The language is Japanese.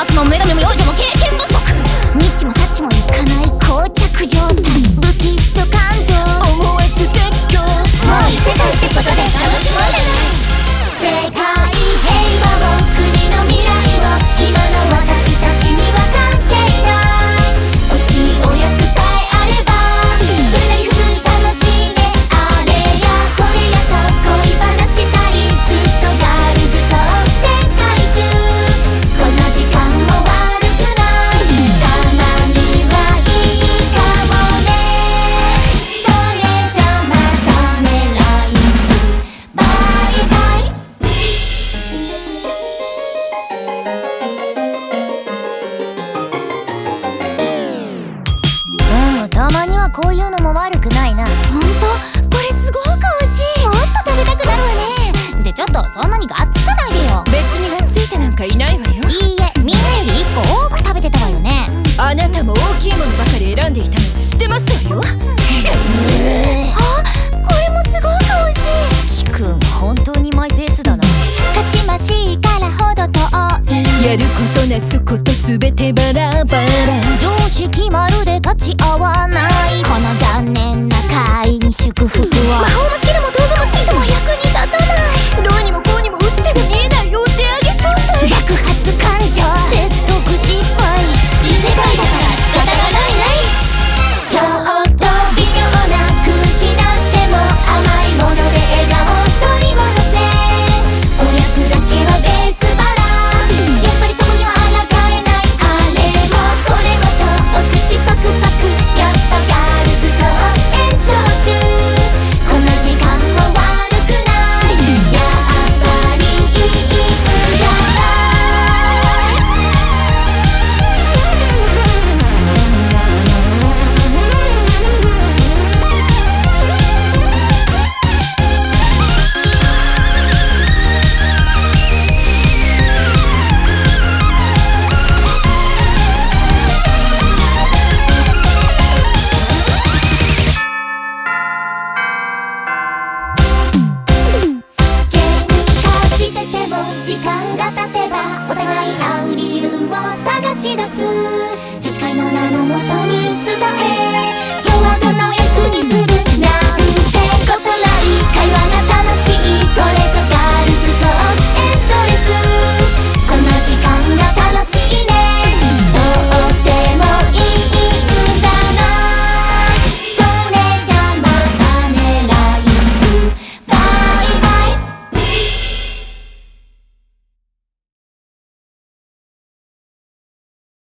had moment こういうのも悪くないな。本当？これすごく美味しい。もっと食べたくなるわね。でちょっとそんなにがっつかないでよ。別にがっついてなんかいないわよ。いいえみんなより1個多く食べてたわよね。あなたも大きいものばかり選んでいたの知ってますわよ、やることなすことすべてバラバラ。常識まるで立ち合わない。この残念な会議。